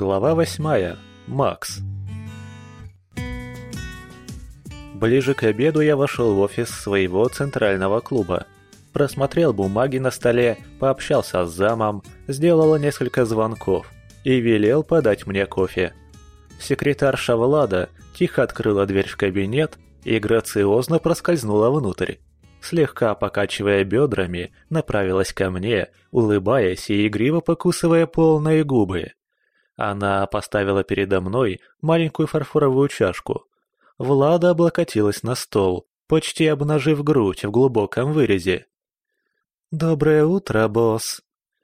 Глава восьмая. Макс. Ближе к обеду я вошел в офис своего центрального клуба. Просмотрел бумаги на столе, пообщался с замом, сделал несколько звонков и велел подать мне кофе. Секретарша Влада тихо открыла дверь в кабинет и грациозно проскользнула внутрь. Слегка покачивая бедрами, направилась ко мне, улыбаясь и игриво покусывая полные губы. Она поставила передо мной маленькую фарфоровую чашку. Влада облокотилась на стол, почти обнажив грудь в глубоком вырезе. «Доброе утро, босс!»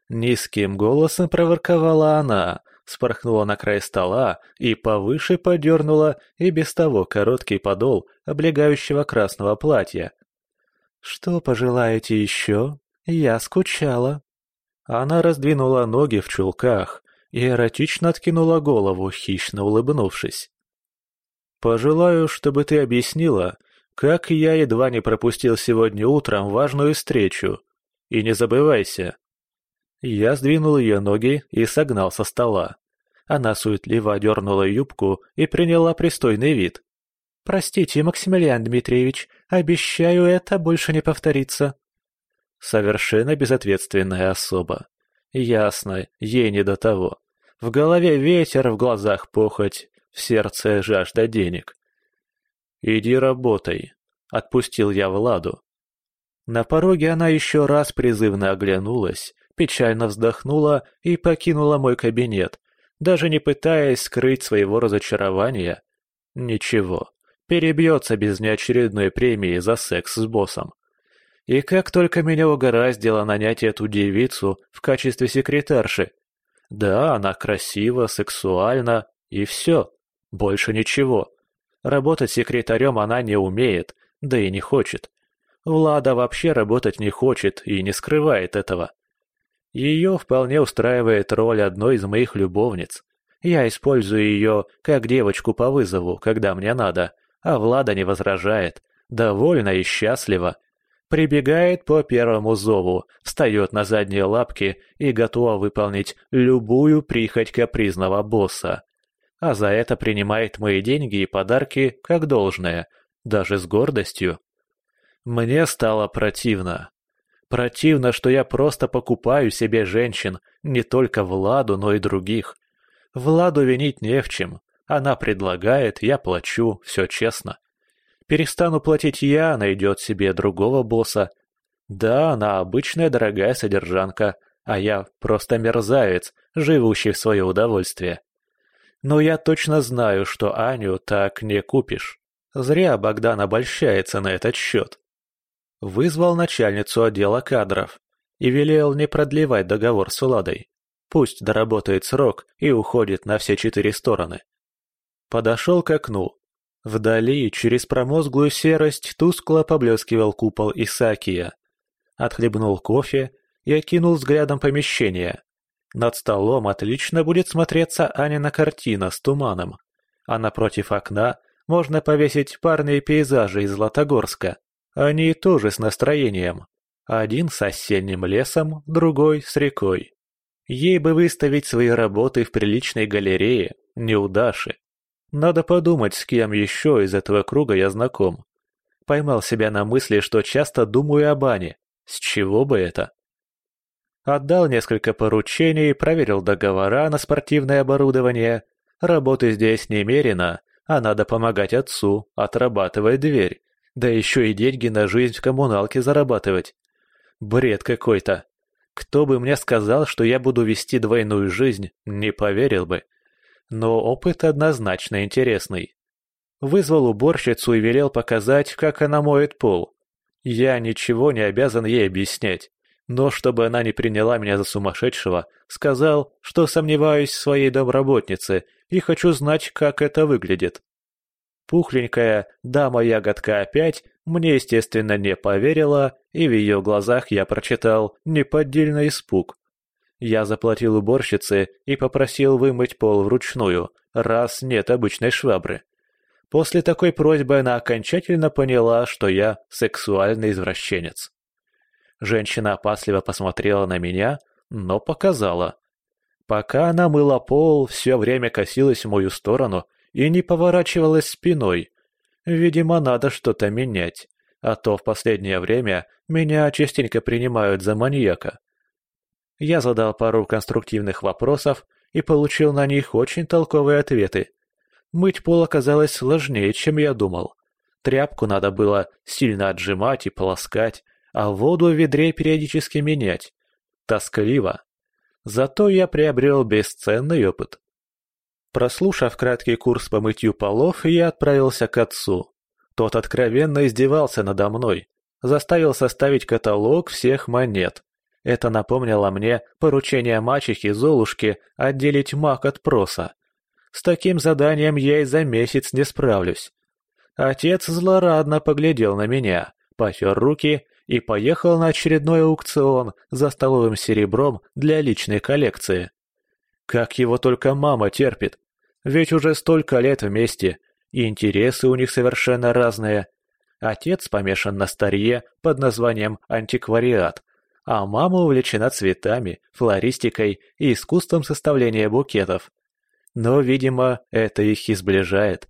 Низким голосом проворковала она, спорхнула на край стола и повыше подернула и без того короткий подол облегающего красного платья. «Что пожелаете еще? Я скучала». Она раздвинула ноги в чулках и эротично откинула голову, хищно улыбнувшись. «Пожелаю, чтобы ты объяснила, как я едва не пропустил сегодня утром важную встречу. И не забывайся, я сдвинул ее ноги и согнал со стола. Она суетливо одернула юбку и приняла пристойный вид. «Простите, Максимилиан Дмитриевич, обещаю, это больше не повторится». Совершенно безответственная особа. Ясно, ей не до того. В голове ветер, в глазах похоть, в сердце жажда денег. «Иди работай», — отпустил я Владу. На пороге она еще раз призывно оглянулась, печально вздохнула и покинула мой кабинет, даже не пытаясь скрыть своего разочарования. Ничего, перебьется без неочередной премии за секс с боссом. И как только меня угораздило нанять эту девицу в качестве секретарши. Да, она красива, сексуальна, и все. Больше ничего. Работать секретарем она не умеет, да и не хочет. Влада вообще работать не хочет и не скрывает этого. Ее вполне устраивает роль одной из моих любовниц. Я использую ее как девочку по вызову, когда мне надо, а Влада не возражает, довольна и счастлива. Прибегает по первому зову, встает на задние лапки и готова выполнить любую прихоть капризного босса. А за это принимает мои деньги и подарки как должное, даже с гордостью. Мне стало противно. Противно, что я просто покупаю себе женщин, не только Владу, но и других. Владу винить не в чем. Она предлагает, я плачу, все честно. Перестану платить я, найдет себе другого босса. Да, она обычная дорогая содержанка, а я просто мерзавец, живущий в свое удовольствие. Но я точно знаю, что Аню так не купишь. Зря Богдан обольщается на этот счет вызвал начальницу отдела кадров и велел не продлевать договор с Уладой. Пусть доработает срок и уходит на все четыре стороны. Подошел к окну. Вдали, через промозглую серость, тускло поблескивал купол Исаакия. Отхлебнул кофе и окинул взглядом помещение. Над столом отлично будет смотреться Анина картина с туманом, а напротив окна можно повесить парные пейзажи из Златогорска. Они тоже с настроением. Один с осенним лесом, другой с рекой. Ей бы выставить свои работы в приличной галерее, не у. Надо подумать, с кем еще из этого круга я знаком. Поймал себя на мысли, что часто думаю об Ане. С чего бы это? Отдал несколько поручений, проверил договора на спортивное оборудование. Работы здесь немерено, а надо помогать отцу, отрабатывать дверь. Да еще и деньги на жизнь в коммуналке зарабатывать. Бред какой-то. Кто бы мне сказал, что я буду вести двойную жизнь, не поверил бы. Но опыт однозначно интересный. Вызвал уборщицу и велел показать, как она моет пол. Я ничего не обязан ей объяснять. Но чтобы она не приняла меня за сумасшедшего, сказал, что сомневаюсь в своей домработнице и хочу знать, как это выглядит. Пухленькая дама-ягодка опять мне, естественно, не поверила, и в ее глазах я прочитал неподдельный испуг. Я заплатил уборщице и попросил вымыть пол вручную, раз нет обычной швабры. После такой просьбы она окончательно поняла, что я сексуальный извращенец. Женщина опасливо посмотрела на меня, но показала. Пока она мыла пол, все время косилась в мою сторону и не поворачивалась спиной. Видимо, надо что-то менять, а то в последнее время меня частенько принимают за маньяка. Я задал пару конструктивных вопросов и получил на них очень толковые ответы. Мыть пол оказалось сложнее, чем я думал. Тряпку надо было сильно отжимать и полоскать, а воду в ведре периодически менять. Тоскливо. Зато я приобрел бесценный опыт. Прослушав краткий курс по мытью полов, я отправился к отцу. Тот откровенно издевался надо мной, заставил составить каталог всех монет. Это напомнило мне поручение мачехи Золушки отделить мак от проса. С таким заданием я и за месяц не справлюсь. Отец злорадно поглядел на меня, потер руки и поехал на очередной аукцион за столовым серебром для личной коллекции. Как его только мама терпит, ведь уже столько лет вместе, и интересы у них совершенно разные. Отец помешан на старье под названием антиквариат, а мама увлечена цветами, флористикой и искусством составления букетов. Но, видимо, это их и сближает.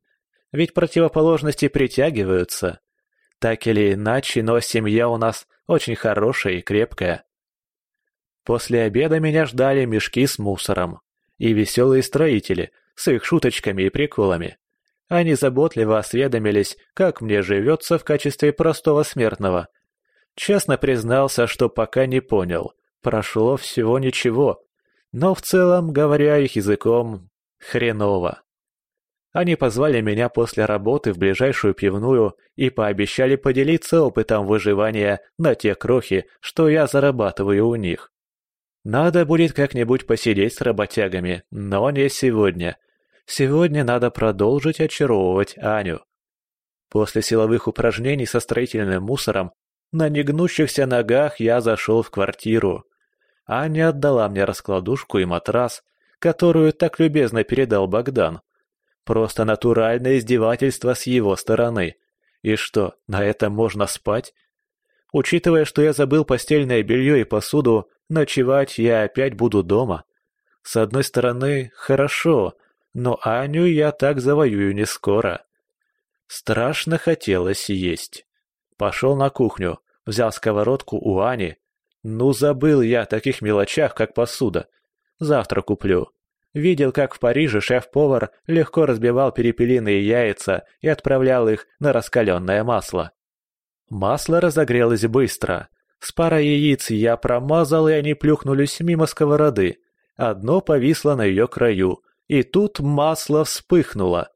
Ведь противоположности притягиваются. Так или иначе, но семья у нас очень хорошая и крепкая. После обеда меня ждали мешки с мусором и веселые строители с их шуточками и приколами. Они заботливо осведомились, как мне живется в качестве простого смертного. Честно признался, что пока не понял. Прошло всего ничего. Но в целом, говоря их языком, хреново. Они позвали меня после работы в ближайшую пивную и пообещали поделиться опытом выживания на те крохи, что я зарабатываю у них. Надо будет как-нибудь посидеть с работягами, но не сегодня. Сегодня надо продолжить очаровывать Аню. После силовых упражнений со строительным мусором на негнущихся ногах я зашел в квартиру. Аня отдала мне раскладушку и матрас, которую так любезно передал Богдан. Просто натуральное издевательство с его стороны. И что, на этом можно спать? Учитывая, что я забыл постельное белье и посуду, ночевать я опять буду дома. С одной стороны, хорошо, но Аню я так завоюю не скоро. Страшно хотелось есть. Пошел на кухню, взял сковородку у Ани. Ну, забыл я о таких мелочах, как посуда. Завтра куплю. Видел, как в Париже шеф-повар легко разбивал перепелиные яйца и отправлял их на раскаленное масло. Масло разогрелось быстро. С парой яиц я промазал, и они плюхнулись мимо сковороды. Одно повисло на ее краю, и тут масло вспыхнуло.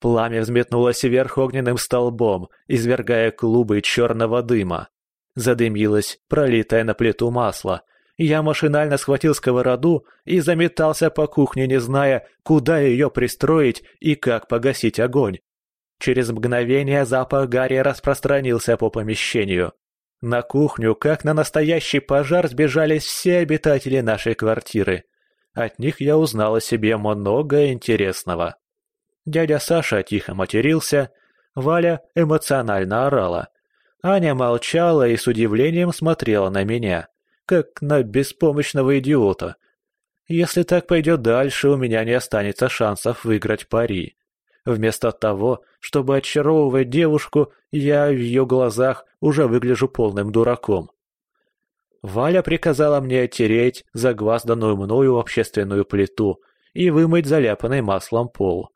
Пламя взметнулось вверх огненным столбом, извергая клубы черного дыма. Задымилось пролитое на плиту масло, я машинально схватил сковороду и заметался по кухне, не зная, куда ее пристроить и как погасить огонь. Через мгновение запах гари распространился по помещению. На кухню, как на настоящий пожар, сбежались все обитатели нашей квартиры. От них я узнал о себе много интересного. Дядя Саша тихо матерился, Валя эмоционально орала. Аня молчала и с удивлением смотрела на меня как на беспомощного идиота. Если так пойдет дальше, у меня не останется шансов выиграть пари. Вместо того, чтобы очаровывать девушку, я в ее глазах уже выгляжу полным дураком. Валя приказала мне оттереть загвазданную мною общественную плиту и вымыть заляпанный маслом пол.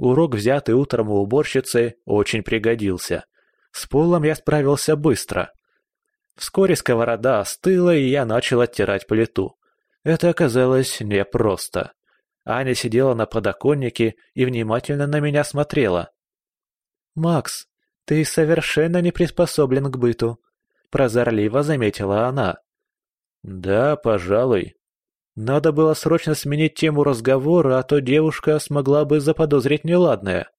Урок, взятый утром у уборщицы, очень пригодился. С полом я справился быстро. Вскоре сковорода остыла, и я начал оттирать плиту. Это оказалось непросто. Аня сидела на подоконнике и внимательно на меня смотрела. «Макс, ты совершенно не приспособлен к быту», — прозорливо заметила она. «Да, пожалуй. Надо было срочно сменить тему разговора, а то девушка смогла бы заподозрить неладное.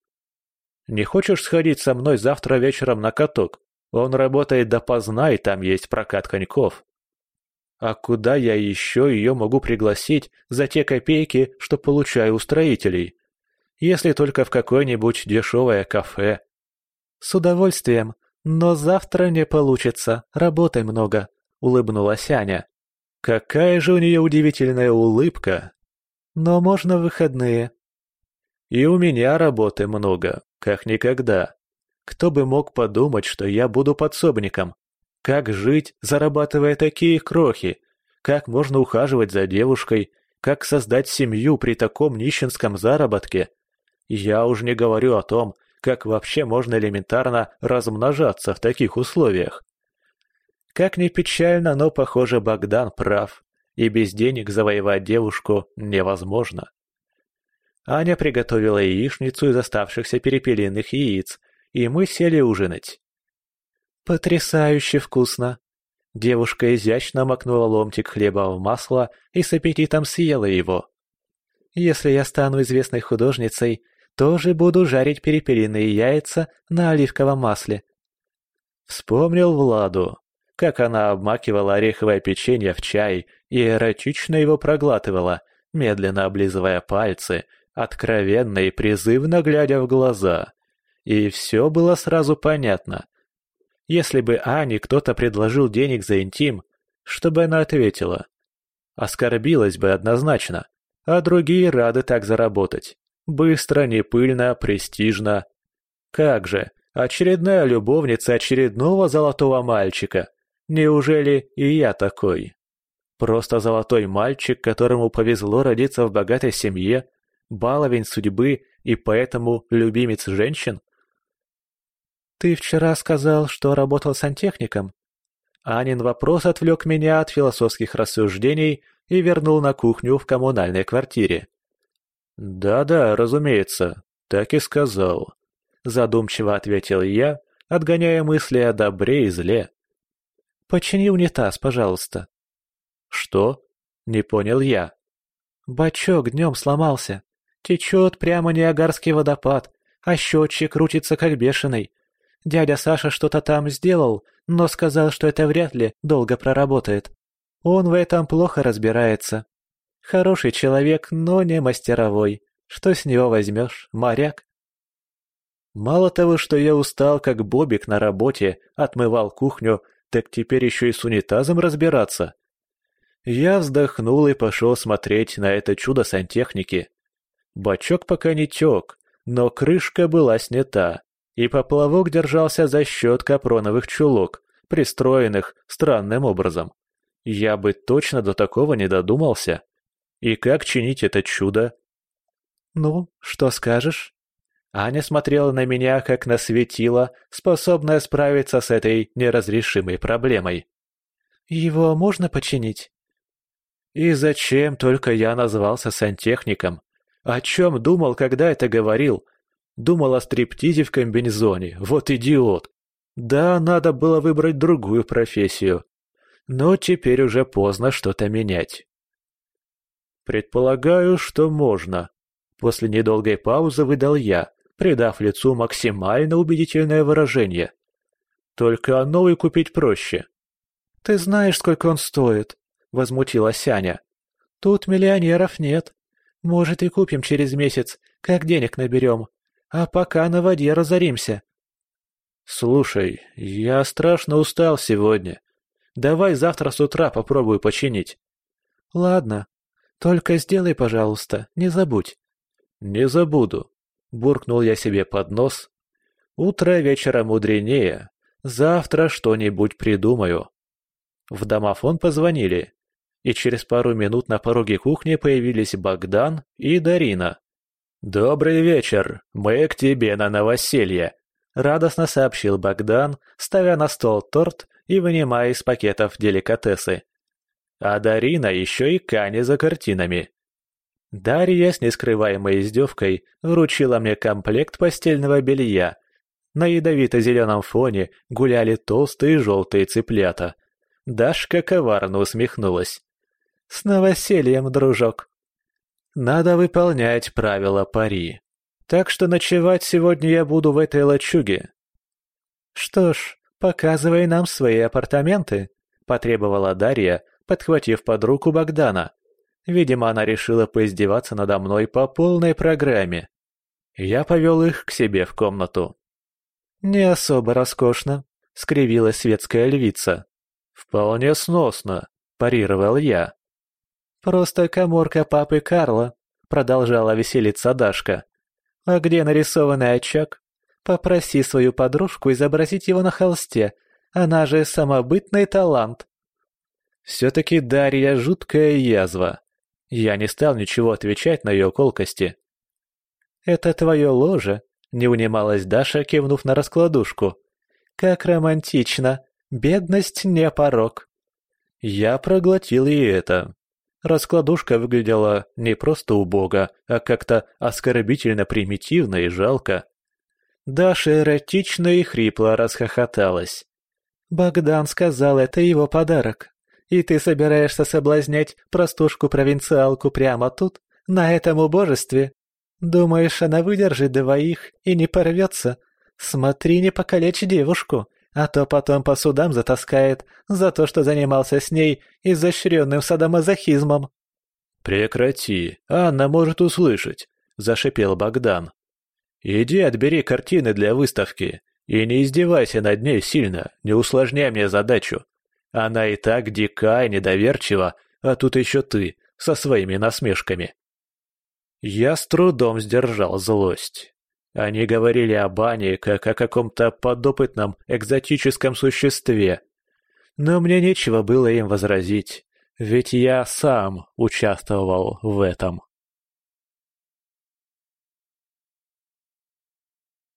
Не хочешь сходить со мной завтра вечером на каток? Он работает допоздна, и там есть прокат коньков. А куда я еще ее могу пригласить за те копейки, что получаю у строителей? Если только в какое-нибудь дешевое кафе. С удовольствием, но завтра не получится, работы много, улыбнулась Аня. Какая же у нее удивительная улыбка. Но можно выходные. И у меня работы много, как никогда. Кто бы мог подумать, что я буду подсобником? Как жить, зарабатывая такие крохи? Как можно ухаживать за девушкой? Как создать семью при таком нищенском заработке? Я уж не говорю о том, как вообще можно элементарно размножаться в таких условиях. Как ни печально, но, похоже, Богдан прав, и без денег завоевать девушку невозможно. Аня приготовила яичницу из оставшихся перепелиных яиц, и мы сели ужинать. «Потрясающе вкусно!» Девушка изящно макнула ломтик хлеба в масло и с аппетитом съела его. «Если я стану известной художницей, тоже буду жарить перепелиные яйца на оливковом масле». Вспомнил Владу, как она обмакивала ореховое печенье в чай и эротично его проглатывала, медленно облизывая пальцы, откровенно и призывно глядя в глаза. И все было сразу понятно. Если бы Ане кто-то предложил денег за интим, что бы она ответила? Оскорбилась бы однозначно, а другие рады так заработать. Быстро, не пыльно, престижно. Как же, очередная любовница очередного золотого мальчика – Неужели и я такой? Просто золотой мальчик, которому повезло родиться в богатой семье, баловень судьбы и поэтому любимец женщин? «Ты вчера сказал, что работал сантехником?» Анин вопрос отвлек меня от философских рассуждений и вернул на кухню в коммунальной квартире. «Да-да, разумеется, так и сказал», — задумчиво ответил я, отгоняя мысли о добре и зле. «Почини унитаз, пожалуйста». «Что?» — не понял я. «Бачок днем сломался. Течет прямо Ниагарский водопад, а счетчик крутится как бешеный. Дядя Саша что-то там сделал, но сказал, что это вряд ли долго проработает. Он в этом плохо разбирается. Хороший человек, но не мастеровой. Что с него возьмешь, моряк?» Мало того, что я устал, как бобик на работе, отмывал кухню, так теперь еще и с унитазом разбираться. Я вздохнул и пошел смотреть на это чудо сантехники. Бачок пока не тек, но крышка была снята, и поплавок держался за счет капроновых чулок, пристроенных странным образом. Я бы точно до такого не додумался. И как чинить это чудо? «Ну, что скажешь?» Аня смотрела на меня, как на светило, способное справиться с этой неразрешимой проблемой. «Его можно починить?» «И зачем только я назвался сантехником? О чем думал, когда это говорил? Думал о стриптизе в комбинезоне, вот идиот. Да, надо было выбрать другую профессию. Но теперь уже поздно что-то менять». «Предполагаю, что можно», — после недолгой паузы выдал я, придав лицу максимально убедительное выражение. Только новый купить проще. «Ты знаешь, сколько он стоит?» — возмутилась Аня. «Тут миллионеров нет. Может, и купим через месяц, как денег наберем. А пока на воде разоримся». «Слушай, я страшно устал сегодня. Давай завтра с утра попробую починить». «Ладно. Только сделай, пожалуйста, не забудь». «Не забуду. Буркнул я себе под нос. Утро вечера мудренее. Завтра что-нибудь придумаю. В домофон позвонили, и через пару минут на пороге кухни появились Богдан и Дарина. «Добрый вечер, мы к тебе на новоселье», — радостно сообщил Богдан, ставя на стол торт и вынимая из пакетов деликатесы. А Дарина еще и Кани за картинами. Дарья с нескрываемой издевкой вручила мне комплект постельного белья. На ядовито-зеленом фоне гуляли толстые желтые цыплята. Дашка коварно усмехнулась. «С новосельем, дружок!» «Надо выполнять правила пари. Так что ночевать сегодня я буду в этой лачуге». «Что ж, показывай нам свои апартаменты», — потребовала Дарья, подхватив под руку Богдана. Видимо, она решила поиздеваться надо мной по полной программе. Я повел их к себе в комнату. «Не особо роскошно», — скривилась светская львица. «Вполне сносно», — парировал я. «Просто коморка папы Карла», — продолжала веселиться Дашка. «А где нарисованный очаг? Попроси свою подружку изобразить его на холсте. Она же самобытный талант». Все-таки Дарья жуткая язва. Я не стал ничего отвечать на ее колкости. «Это твое ложе», — не унималась Даша, кивнув на раскладушку. «Как романтично! Бедность не порог!» Я проглотил и это. Раскладушка выглядела не просто убого, а как-то оскорбительно примитивно и жалко. Даша эротично и хрипло расхохоталась. «Богдан сказал, это его подарок. И ты собираешься соблазнять простушку-провинциалку прямо тут, на этом убожестве? Думаешь, она выдержит двоих и не порвется? Смотри, не покалечь девушку, а то потом по судам затаскает за то, что занимался с ней изощренным садомазохизмом». «Прекрати, Анна может услышать», — зашипел Богдан. «Иди отбери картины для выставки и не издевайся над ней сильно, не усложняй мне задачу. Она и так дика и недоверчива, а тут еще ты со своими насмешками». Я с трудом сдержал злость. Они говорили о бане как о каком-то подопытном экзотическом существе. Но мне нечего было им возразить, ведь я сам участвовал в этом.